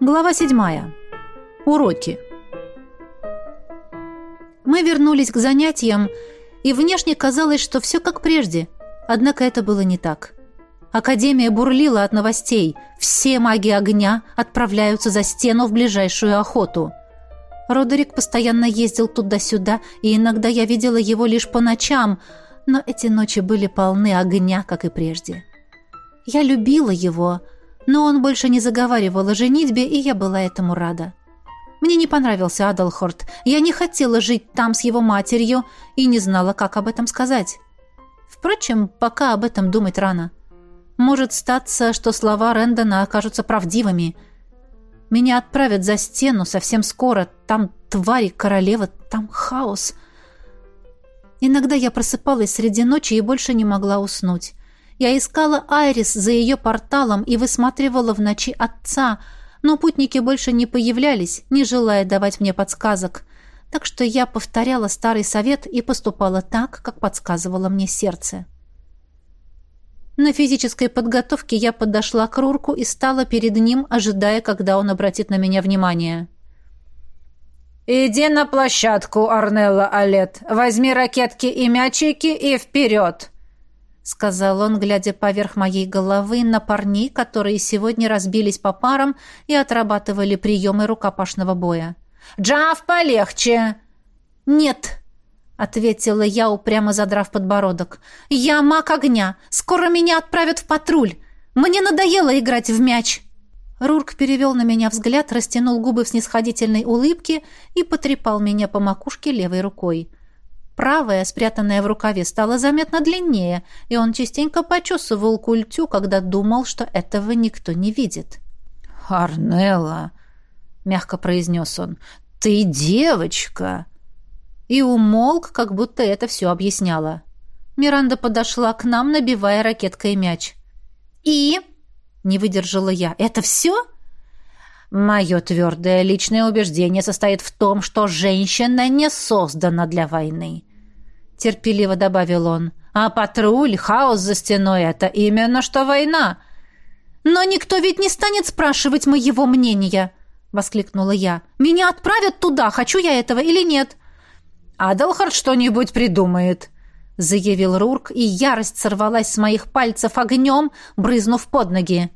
Глава седьмая. Уроки. Мы вернулись к занятиям, и внешне казалось, что все как прежде. Однако это было не так. Академия бурлила от новостей. Все маги огня отправляются за стену в ближайшую охоту. Родерик постоянно ездил туда-сюда, и иногда я видела его лишь по ночам, но эти ночи были полны огня, как и прежде. Я любила его, но он больше не заговаривал о женитьбе, и я была этому рада. Мне не понравился Адалхорд. Я не хотела жить там с его матерью и не знала, как об этом сказать. Впрочем, пока об этом думать рано. Может статься, что слова Рэндона окажутся правдивыми. Меня отправят за стену совсем скоро. Там твари, королева, там хаос. Иногда я просыпалась среди ночи и больше не могла уснуть. Я искала Айрис за ее порталом и высматривала в ночи отца — но путники больше не появлялись, не желая давать мне подсказок. Так что я повторяла старый совет и поступала так, как подсказывало мне сердце. На физической подготовке я подошла к Рурку и стала перед ним, ожидая, когда он обратит на меня внимание. «Иди на площадку, Арнелла Алет. Возьми ракетки и мячики и вперед!» Сказал он, глядя поверх моей головы на парней, которые сегодня разбились по парам и отрабатывали приемы рукопашного боя. «Джав, полегче!» «Нет!» — ответила я, упрямо задрав подбородок. «Я маг огня! Скоро меня отправят в патруль! Мне надоело играть в мяч!» Рурк перевел на меня взгляд, растянул губы в снисходительной улыбке и потрепал меня по макушке левой рукой. Правая, спрятанная в рукаве, стала заметно длиннее, и он частенько почесывал культю, когда думал, что этого никто не видит. «Арнелла», — мягко произнес он, — «ты девочка!» И умолк, как будто это все объясняло. Миранда подошла к нам, набивая ракеткой мяч. «И?» — не выдержала я. «Это все?» Мое твердое личное убеждение состоит в том, что женщина не создана для войны. Терпеливо добавил он. А патруль, хаос за стеной — это именно что война. Но никто ведь не станет спрашивать моего мнения, — воскликнула я. Меня отправят туда, хочу я этого или нет. Адалхард что-нибудь придумает, — заявил Рурк, и ярость сорвалась с моих пальцев огнем, брызнув под ноги.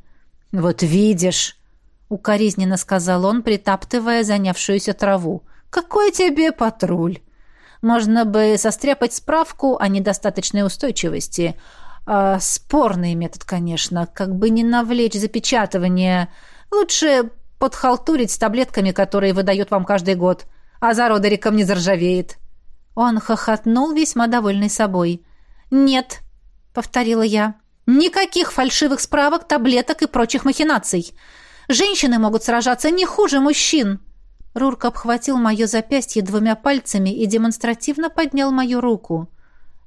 «Вот видишь!» — укоризненно сказал он, притаптывая занявшуюся траву. «Какой тебе патруль? Можно бы состряпать справку о недостаточной устойчивости. А, спорный метод, конечно, как бы не навлечь запечатывание. Лучше подхалтурить с таблетками, которые выдают вам каждый год, а за Родериком не заржавеет». Он хохотнул, весьма довольный собой. «Нет», — повторила я, — «никаких фальшивых справок, таблеток и прочих махинаций». Женщины могут сражаться не хуже мужчин!» Рурк обхватил мое запястье двумя пальцами и демонстративно поднял мою руку.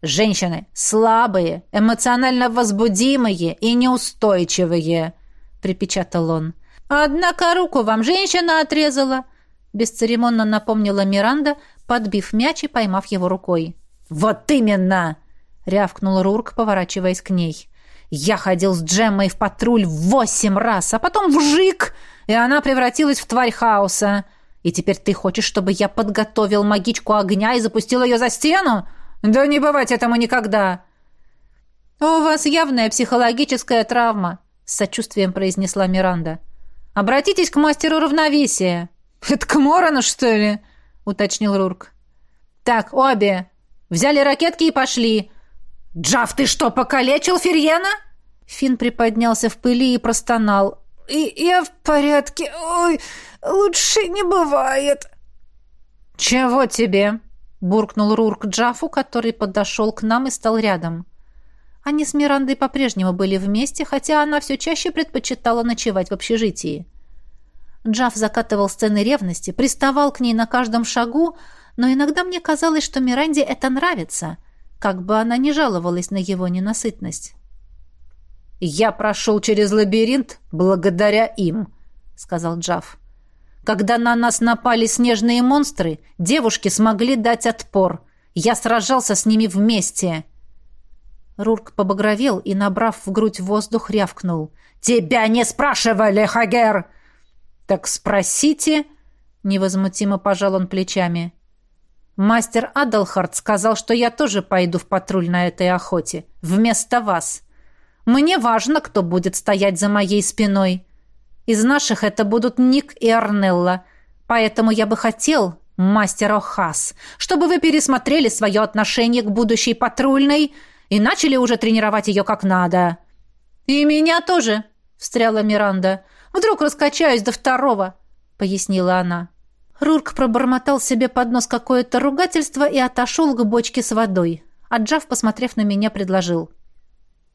«Женщины слабые, эмоционально возбудимые и неустойчивые», — припечатал он. «Однако руку вам женщина отрезала», — бесцеремонно напомнила Миранда, подбив мяч и поймав его рукой. «Вот именно!» — рявкнул Рурк, поворачиваясь к ней. Я ходил с Джеммой в патруль восемь раз, а потом вжик, и она превратилась в тварь хаоса. И теперь ты хочешь, чтобы я подготовил магичку огня и запустил ее за стену? Да не бывать этому никогда!» «У вас явная психологическая травма», — с сочувствием произнесла Миранда. «Обратитесь к мастеру равновесия». «Это к Морону, что ли?» — уточнил Рурк. «Так, обе. Взяли ракетки и пошли. «Джав, ты что, покалечил Ферьена?» Фин приподнялся в пыли и простонал. И «Я в порядке. Ой, лучше не бывает». «Чего тебе?» — буркнул Рурк Джафу, который подошел к нам и стал рядом. Они с Мирандой по-прежнему были вместе, хотя она все чаще предпочитала ночевать в общежитии. Джаф закатывал сцены ревности, приставал к ней на каждом шагу, но иногда мне казалось, что Миранде это нравится — как бы она ни жаловалась на его ненасытность. «Я прошел через лабиринт благодаря им», — сказал Джав. «Когда на нас напали снежные монстры, девушки смогли дать отпор. Я сражался с ними вместе». Рурк побагровел и, набрав в грудь воздух, рявкнул. «Тебя не спрашивали, Хагер!» «Так спросите», — невозмутимо пожал он плечами. «Мастер Адалхард сказал, что я тоже пойду в патруль на этой охоте. Вместо вас. Мне важно, кто будет стоять за моей спиной. Из наших это будут Ник и Арнелла. Поэтому я бы хотел, мастер Охас, чтобы вы пересмотрели свое отношение к будущей патрульной и начали уже тренировать ее как надо». «И меня тоже», — встряла Миранда. «Вдруг раскачаюсь до второго», — пояснила она. Рурк пробормотал себе под нос какое-то ругательство и отошел к бочке с водой. Отжав, посмотрев на меня, предложил.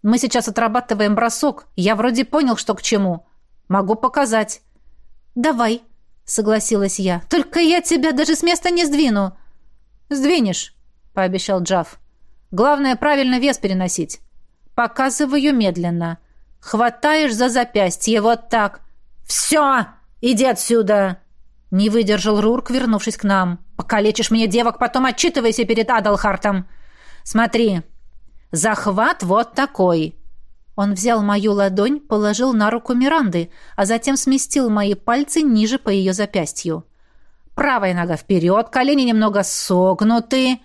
«Мы сейчас отрабатываем бросок. Я вроде понял, что к чему. Могу показать». «Давай», — согласилась я. «Только я тебя даже с места не сдвину». «Сдвинешь», — пообещал Джав. «Главное, правильно вес переносить. Показываю медленно. Хватаешь за запястье вот так. Все! Иди отсюда!» Не выдержал Рурк, вернувшись к нам. «Покалечишь мне девок, потом отчитывайся перед Адалхартом. Смотри, захват вот такой». Он взял мою ладонь, положил на руку Миранды, а затем сместил мои пальцы ниже по ее запястью. Правая нога вперед, колени немного согнуты.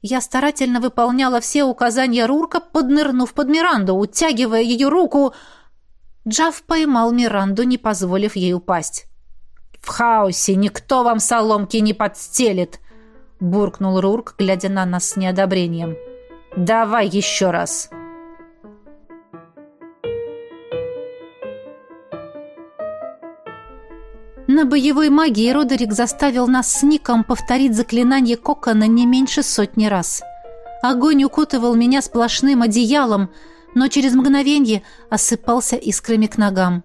Я старательно выполняла все указания Рурка, поднырнув под Миранду, утягивая ее руку. Джав поймал Миранду, не позволив ей упасть. «В хаосе никто вам соломки не подстелит!» — буркнул Рурк, глядя на нас с неодобрением. «Давай еще раз!» На боевой магии Родерик заставил нас с Ником повторить заклинание Кокона не меньше сотни раз. Огонь укутывал меня сплошным одеялом, но через мгновение осыпался искрами к ногам.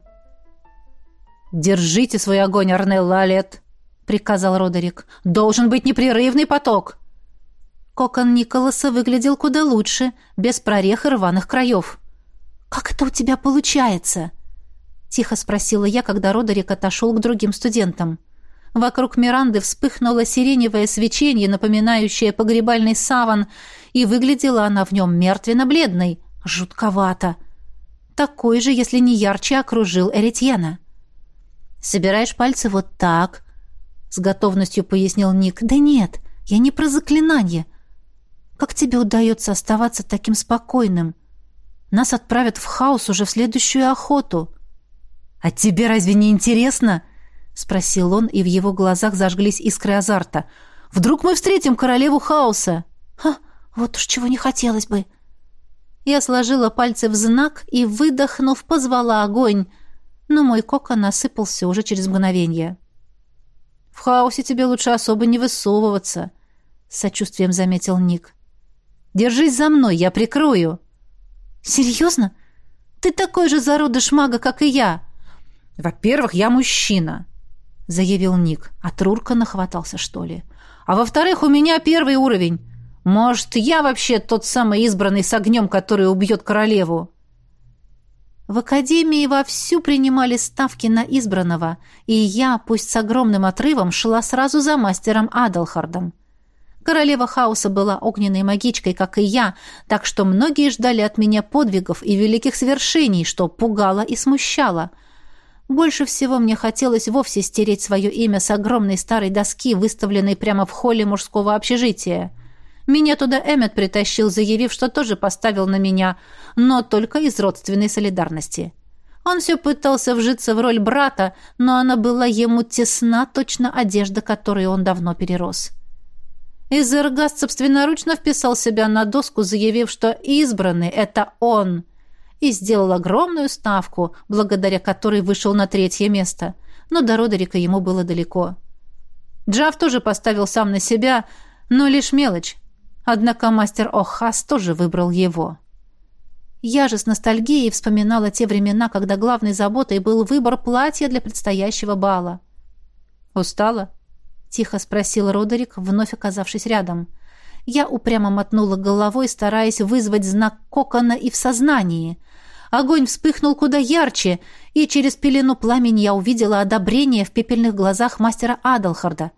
«Держите свой огонь, Арнелла Алет!» — приказал Родерик. «Должен быть непрерывный поток!» Кокон Николаса выглядел куда лучше, без прорех и рваных краев. «Как это у тебя получается?» — тихо спросила я, когда Родерик отошел к другим студентам. Вокруг Миранды вспыхнуло сиреневое свечение, напоминающее погребальный саван, и выглядела она в нем мертвенно-бледной, жутковато. Такой же, если не ярче, окружил Эретьена. Собираешь пальцы вот так, с готовностью пояснил Ник. Да нет, я не про заклинание. Как тебе удается оставаться таким спокойным? Нас отправят в хаос уже в следующую охоту. А тебе разве не интересно? спросил он, и в его глазах зажглись искры азарта. Вдруг мы встретим королеву хаоса? Ха, вот уж чего не хотелось бы. Я сложила пальцы в знак и, выдохнув, позвала огонь но мой кокон осыпался уже через мгновение. «В хаосе тебе лучше особо не высовываться», — с сочувствием заметил Ник. «Держись за мной, я прикрою». «Серьезно? Ты такой же зародыш мага, как и я». «Во-первых, я мужчина», — заявил Ник. От Рурка нахватался, что ли. «А во-вторых, у меня первый уровень. Может, я вообще тот самый избранный с огнем, который убьет королеву?» В академии вовсю принимали ставки на избранного, и я, пусть с огромным отрывом, шла сразу за мастером Адалхардом. Королева хаоса была огненной магичкой, как и я, так что многие ждали от меня подвигов и великих свершений, что пугало и смущало. Больше всего мне хотелось вовсе стереть свое имя с огромной старой доски, выставленной прямо в холле мужского общежития. Меня туда Эммет притащил, заявив, что тоже поставил на меня, но только из родственной солидарности. Он все пытался вжиться в роль брата, но она была ему тесна, точно одежда, которую он давно перерос. Изергаст собственноручно вписал себя на доску, заявив, что избранный — это он, и сделал огромную ставку, благодаря которой вышел на третье место. Но до Родерика ему было далеко. Джав тоже поставил сам на себя, но лишь мелочь. Однако мастер Охас тоже выбрал его. Я же с ностальгией вспоминала те времена, когда главной заботой был выбор платья для предстоящего бала. «Устала?» — тихо спросил Родерик, вновь оказавшись рядом. Я упрямо мотнула головой, стараясь вызвать знак кокона и в сознании. Огонь вспыхнул куда ярче, и через пелену пламени я увидела одобрение в пепельных глазах мастера Адалхарда.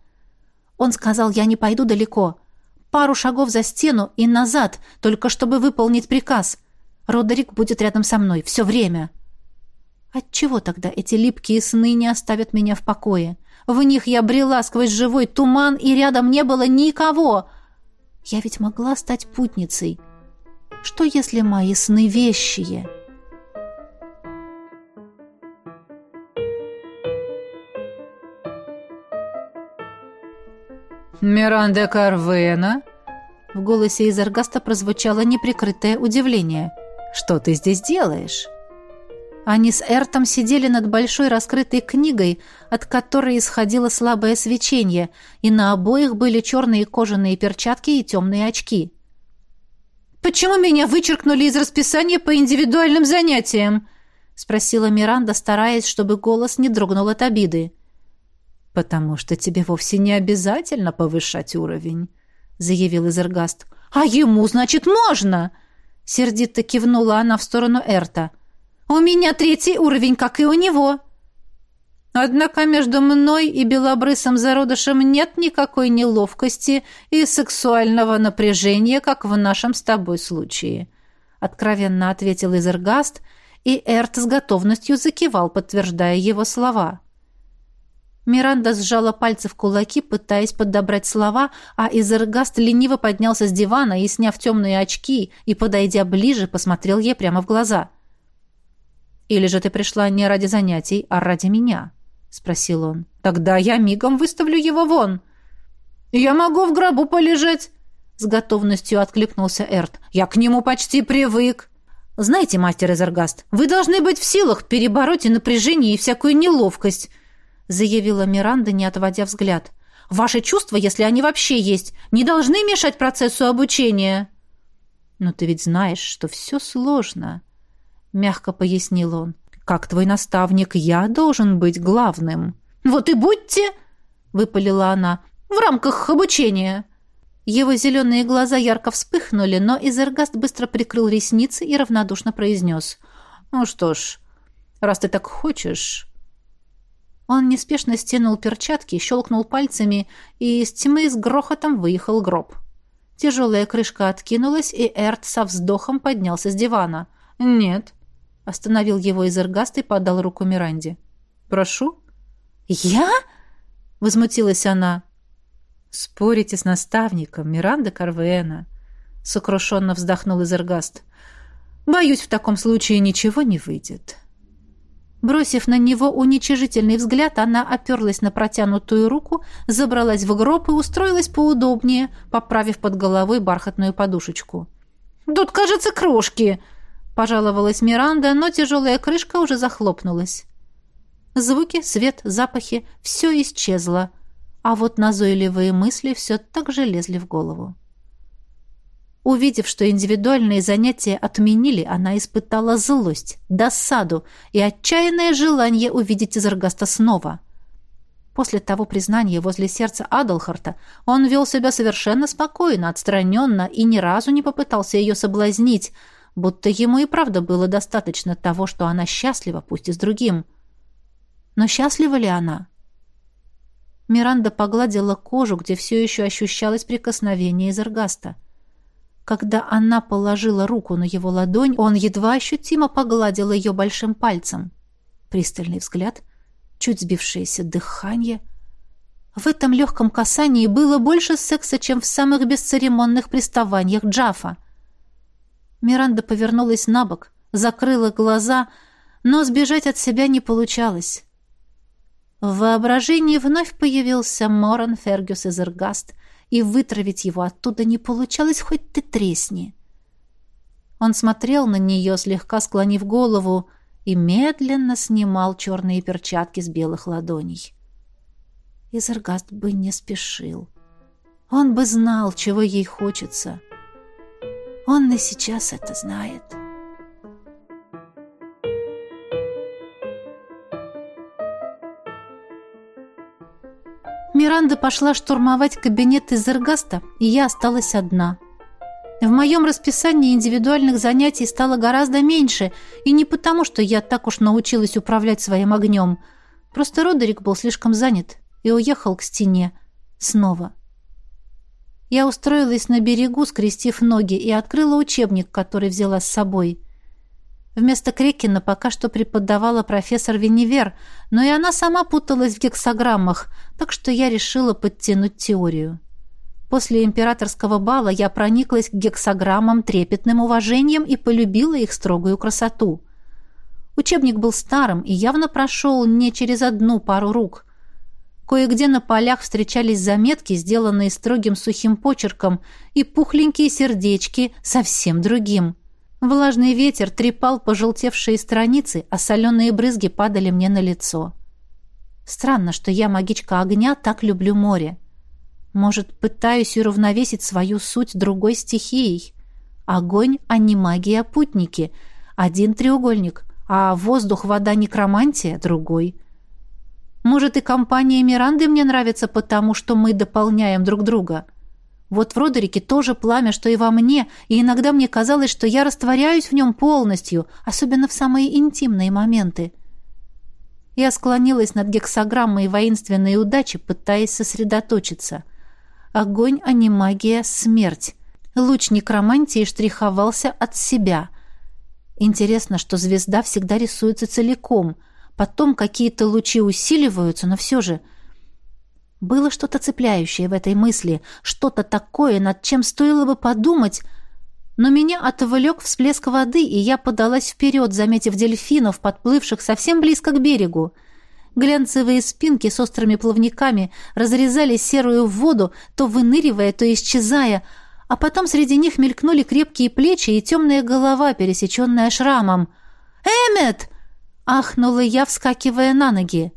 Он сказал, я не пойду далеко — пару шагов за стену и назад, только чтобы выполнить приказ. Родерик будет рядом со мной все время. Отчего тогда эти липкие сны не оставят меня в покое? В них я брела сквозь живой туман, и рядом не было никого. Я ведь могла стать путницей. Что, если мои сны вещие?» «Миранда Карвена?» В голосе Изергаста прозвучало неприкрытое удивление. «Что ты здесь делаешь?» Они с Эртом сидели над большой раскрытой книгой, от которой исходило слабое свечение, и на обоих были черные кожаные перчатки и темные очки. «Почему меня вычеркнули из расписания по индивидуальным занятиям?» — спросила Миранда, стараясь, чтобы голос не дрогнул от обиды. «Потому что тебе вовсе не обязательно повышать уровень», — заявил Изергаст. «А ему, значит, можно!» — сердито кивнула она в сторону Эрта. «У меня третий уровень, как и у него!» Однако между мной и белобрысым зародышем нет никакой неловкости и сексуального напряжения, как в нашем с тобой случае», — откровенно ответил Изергаст, и Эрт с готовностью закивал, подтверждая его слова. Миранда сжала пальцы в кулаки, пытаясь подобрать слова, а Изергаст лениво поднялся с дивана и, сняв темные очки и, подойдя ближе, посмотрел ей прямо в глаза. «Или же ты пришла не ради занятий, а ради меня?» — спросил он. «Тогда я мигом выставлю его вон». «Я могу в гробу полежать», — с готовностью откликнулся Эрт. «Я к нему почти привык». «Знаете, мастер Изергаст, вы должны быть в силах перебороть и напряжение, и всякую неловкость». — заявила Миранда, не отводя взгляд. «Ваши чувства, если они вообще есть, не должны мешать процессу обучения». «Но ты ведь знаешь, что все сложно», — мягко пояснил он. «Как твой наставник, я должен быть главным». «Вот и будьте!» — выпалила она. «В рамках обучения». Его зеленые глаза ярко вспыхнули, но Изергаст быстро прикрыл ресницы и равнодушно произнес. «Ну что ж, раз ты так хочешь, он неспешно стянул перчатки, щелкнул пальцами, и из тьмы с грохотом выехал гроб. Тяжелая крышка откинулась, и Эрт со вздохом поднялся с дивана. «Нет», — остановил его Изергаст и подал руку Миранде. «Прошу». «Я?» — возмутилась она. «Спорите с наставником Миранда Карвена», — сокрушенно вздохнул Изергаст. «Боюсь, в таком случае ничего не выйдет». Бросив на него уничижительный взгляд, она оперлась на протянутую руку, забралась в гроб и устроилась поудобнее, поправив под головой бархатную подушечку. «Тут, кажется, крошки!» — пожаловалась Миранда, но тяжелая крышка уже захлопнулась. Звуки, свет, запахи — все исчезло, а вот назойливые мысли все так же лезли в голову. Увидев, что индивидуальные занятия отменили, она испытала злость, досаду и отчаянное желание увидеть Изергаста снова. После того признания возле сердца Адалхарта он вел себя совершенно спокойно, отстраненно и ни разу не попытался ее соблазнить, будто ему и правда было достаточно того, что она счастлива, пусть и с другим. Но счастлива ли она? Миранда погладила кожу, где все еще ощущалось прикосновение Изергаста. Когда она положила руку на его ладонь, он едва ощутимо погладил ее большим пальцем. Пристальный взгляд, чуть сбившееся дыхание. В этом легком касании было больше секса, чем в самых бесцеремонных приставаниях Джафа. Миранда повернулась на бок, закрыла глаза, но сбежать от себя не получалось. В воображении вновь появился Моран Фергюс из Эргаст — и вытравить его оттуда не получалось, хоть ты тресни. Он смотрел на нее, слегка склонив голову, и медленно снимал черные перчатки с белых ладоней. Изергаст бы не спешил. Он бы знал, чего ей хочется. Он и сейчас это знает. — Миранда пошла штурмовать кабинет из Эргаста, и я осталась одна. В моем расписании индивидуальных занятий стало гораздо меньше, и не потому, что я так уж научилась управлять своим огнем. Просто Родерик был слишком занят и уехал к стене. Снова. Я устроилась на берегу, скрестив ноги, и открыла учебник, который взяла с собой. Вместо Крекина пока что преподавала профессор Веневер, но и она сама путалась в гексограммах, так что я решила подтянуть теорию. После императорского бала я прониклась к гексограммам трепетным уважением и полюбила их строгую красоту. Учебник был старым и явно прошел не через одну пару рук. Кое-где на полях встречались заметки, сделанные строгим сухим почерком, и пухленькие сердечки совсем другим. Влажный ветер трепал пожелтевшие страницы, а соленые брызги падали мне на лицо. Странно, что я, магичка огня, так люблю море. Может, пытаюсь уравновесить свою суть другой стихией. Огонь, а не магия, путники. Один треугольник, а воздух, вода, некромантия — другой. Может, и компания Миранды мне нравится потому, что мы дополняем друг друга. Вот в Родерике тоже пламя, что и во мне, и иногда мне казалось, что я растворяюсь в нем полностью, особенно в самые интимные моменты. Я склонилась над гексограммой воинственной удачи, пытаясь сосредоточиться. Огонь, а не магия, смерть. Луч некромантии штриховался от себя. Интересно, что звезда всегда рисуется целиком — Потом какие-то лучи усиливаются, но все же... Было что-то цепляющее в этой мысли, что-то такое, над чем стоило бы подумать, но меня отвлек всплеск воды, и я подалась вперед, заметив дельфинов, подплывших совсем близко к берегу. Глянцевые спинки с острыми плавниками разрезали серую воду, то выныривая, то исчезая, а потом среди них мелькнули крепкие плечи и темная голова, пересеченная шрамом. «Эммет!» Ахнула я, вскакивая на ноги.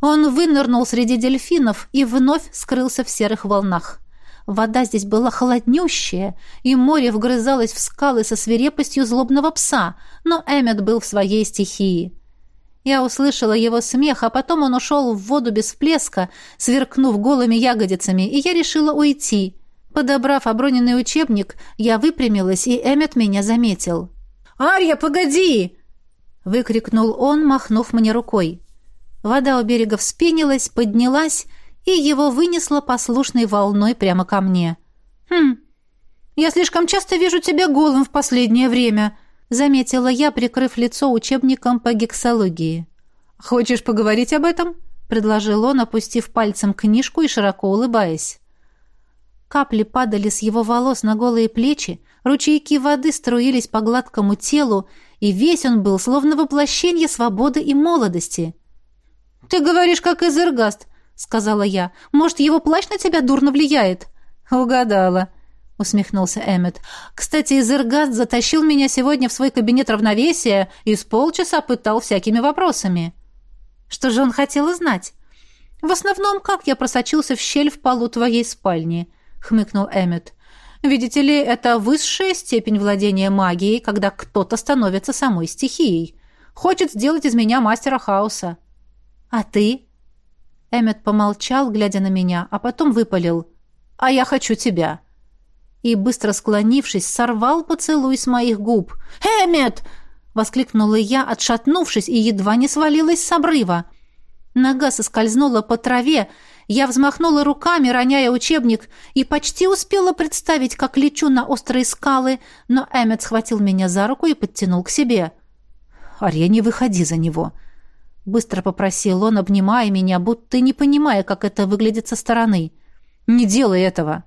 Он вынырнул среди дельфинов и вновь скрылся в серых волнах. Вода здесь была холоднющая, и море вгрызалось в скалы со свирепостью злобного пса, но Эммет был в своей стихии. Я услышала его смех, а потом он ушел в воду без всплеска, сверкнув голыми ягодицами, и я решила уйти. Подобрав оброненный учебник, я выпрямилась, и Эммет меня заметил. «Арья, погоди!» выкрикнул он, махнув мне рукой. Вода у берега вспенилась, поднялась, и его вынесло послушной волной прямо ко мне. «Хм, я слишком часто вижу тебя голым в последнее время», заметила я, прикрыв лицо учебником по гексологии. «Хочешь поговорить об этом?» предложил он, опустив пальцем книжку и широко улыбаясь. Капли падали с его волос на голые плечи, ручейки воды струились по гладкому телу, и весь он был словно воплощение свободы и молодости. «Ты говоришь, как Изергаст», — сказала я. «Может, его плащ на тебя дурно влияет?» «Угадала», — усмехнулся Эммет. «Кстати, Изергаст затащил меня сегодня в свой кабинет равновесия и с полчаса пытал всякими вопросами». «Что же он хотел узнать?» «В основном, как я просочился в щель в полу твоей спальни», — хмыкнул Эммет. Видите ли, это высшая степень владения магией, когда кто-то становится самой стихией. Хочет сделать из меня мастера хаоса. А ты? Эммет помолчал, глядя на меня, а потом выпалил. А я хочу тебя. И, быстро склонившись, сорвал поцелуй с моих губ. «Эммет!» — воскликнула я, отшатнувшись, и едва не свалилась с обрыва. Нога соскользнула по траве, я взмахнула руками, роняя учебник, и почти успела представить, как лечу на острые скалы, но Эммет схватил меня за руку и подтянул к себе. «Арья, не выходи за него!» Быстро попросил он, обнимая меня, будто не понимая, как это выглядит со стороны. «Не делай этого!»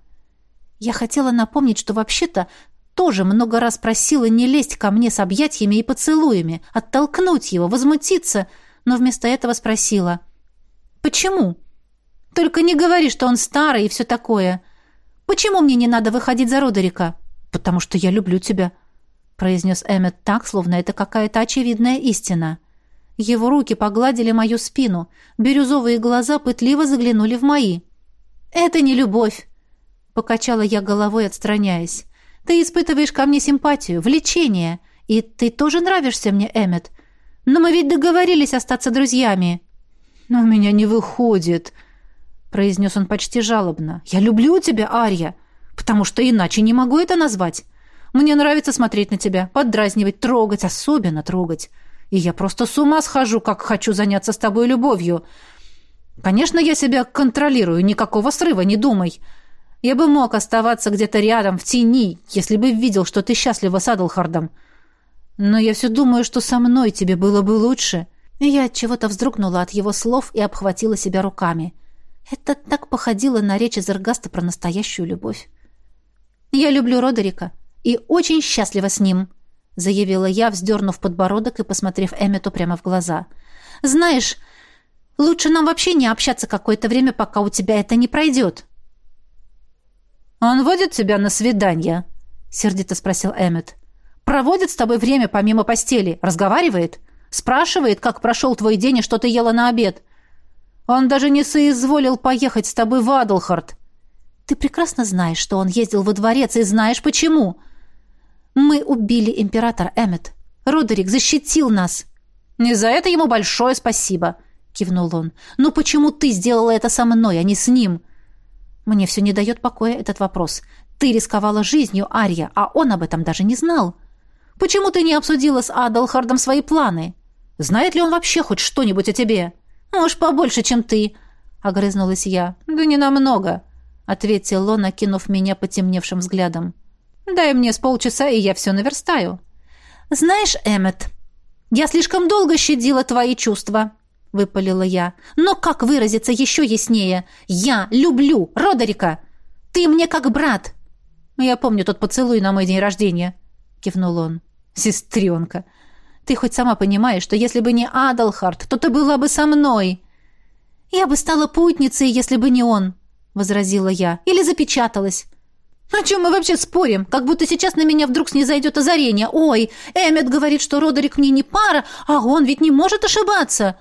Я хотела напомнить, что вообще-то тоже много раз просила не лезть ко мне с объятиями и поцелуями, оттолкнуть его, возмутиться, но вместо этого спросила «Почему?» Только не говори, что он старый и все такое. Почему мне не надо выходить за Родерика? Потому что я люблю тебя, произнес Эммет так, словно это какая-то очевидная истина. Его руки погладили мою спину, бирюзовые глаза пытливо заглянули в мои. Это не любовь, покачала я головой, отстраняясь. Ты испытываешь ко мне симпатию, влечение, и ты тоже нравишься мне, Эммет. Но мы ведь договорились остаться друзьями. Но у меня не выходит, произнес он почти жалобно. «Я люблю тебя, Ария, потому что иначе не могу это назвать. Мне нравится смотреть на тебя, поддразнивать, трогать, особенно трогать. И я просто с ума схожу, как хочу заняться с тобой любовью. Конечно, я себя контролирую, никакого срыва, не думай. Я бы мог оставаться где-то рядом, в тени, если бы видел, что ты счастлива с Адлхардом. Но я все думаю, что со мной тебе было бы лучше. И я от чего-то вздрогнула от его слов и обхватила себя руками. Это так походило на речь из Эргаста про настоящую любовь. «Я люблю Родерика и очень счастлива с ним», — заявила я, вздернув подбородок и посмотрев Эммету прямо в глаза. «Знаешь, лучше нам вообще не общаться какое-то время, пока у тебя это не пройдет». «Он водит тебя на свидание?» — сердито спросил Эммет. «Проводит с тобой время помимо постели? Разговаривает? Спрашивает, как прошел твой день и что ты ела на обед? Он даже не соизволил поехать с тобой в Адлхард. Ты прекрасно знаешь, что он ездил во дворец, и знаешь почему. Мы убили императора Эммет. Родерик защитил нас. Не за это ему большое спасибо, кивнул он. Ну почему ты сделала это со мной, а не с ним? Мне все не дает покоя этот вопрос. Ты рисковала жизнью, Ария, а он об этом даже не знал. Почему ты не обсудила с Адалхардом свои планы? Знает ли он вообще хоть что-нибудь о тебе? Уж побольше, чем ты, огрызнулась я. Да не намного, ответил он, окинув меня потемневшим взглядом. Дай мне с полчаса, и я все наверстаю. Знаешь, Эммет, я слишком долго щадила твои чувства, выпалила я. Но как выразиться еще яснее? Я люблю Родерика. Ты мне как брат. Я помню тот поцелуй на мой день рождения, кивнул он. Сестренка, ты хоть сама понимаешь, что если бы не Адалхард, то ты была бы со мной. Я бы стала путницей, если бы не он, возразила я. Или запечаталась. «О чем мы вообще спорим? Как будто сейчас на меня вдруг снизойдет озарение. Ой, Эммет говорит, что Родерик мне не пара, а он ведь не может ошибаться».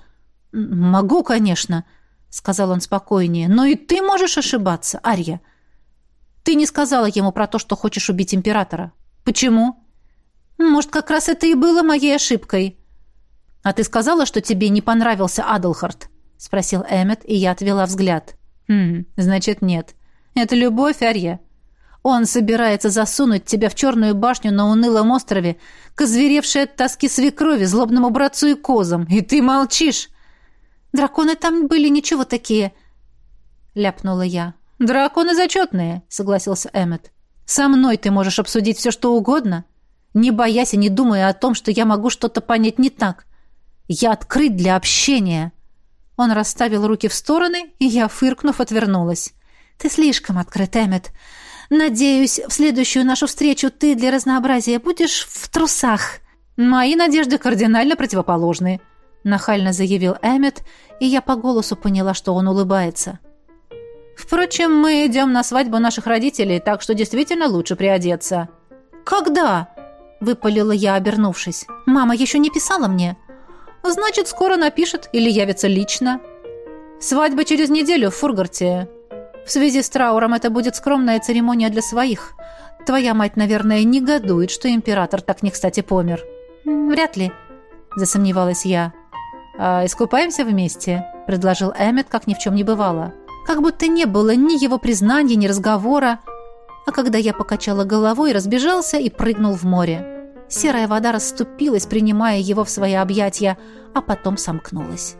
«Могу, конечно», — сказал он спокойнее. «Но и ты можешь ошибаться, Арья. Ты не сказала ему про то, что хочешь убить императора. Почему?» Может, как раз это и было моей ошибкой. А ты сказала, что тебе не понравился Адлхард? спросил Эммет, и я отвела взгляд. Хм, значит, нет. Это любовь, Арья. Он собирается засунуть тебя в черную башню на унылом острове, к озверевшей от тоски свекрови, злобному братцу и козам, и ты молчишь. Драконы там были ничего такие, ляпнула я. Драконы зачетные, согласился Эммет. Со мной ты можешь обсудить все, что угодно не боясь и не думая о том, что я могу что-то понять не так. Я открыт для общения. Он расставил руки в стороны, и я, фыркнув, отвернулась. Ты слишком открыт, Эммет. Надеюсь, в следующую нашу встречу ты для разнообразия будешь в трусах. Мои надежды кардинально противоположны, нахально заявил Эммет, и я по голосу поняла, что он улыбается. Впрочем, мы идем на свадьбу наших родителей, так что действительно лучше приодеться. Когда? выпалила я, обернувшись. Мама еще не писала мне. Значит, скоро напишет или явится лично. Свадьба через неделю в Фургарте. В связи с трауром это будет скромная церемония для своих. Твоя мать, наверное, негодует, что император так не кстати помер. Вряд ли, засомневалась я. А искупаемся вместе, предложил Эммет, как ни в чем не бывало. Как будто не было ни его признания, ни разговора. А когда я покачала головой, разбежался и прыгнул в море. Серая вода расступилась, принимая его в свои объятия, а потом сомкнулась.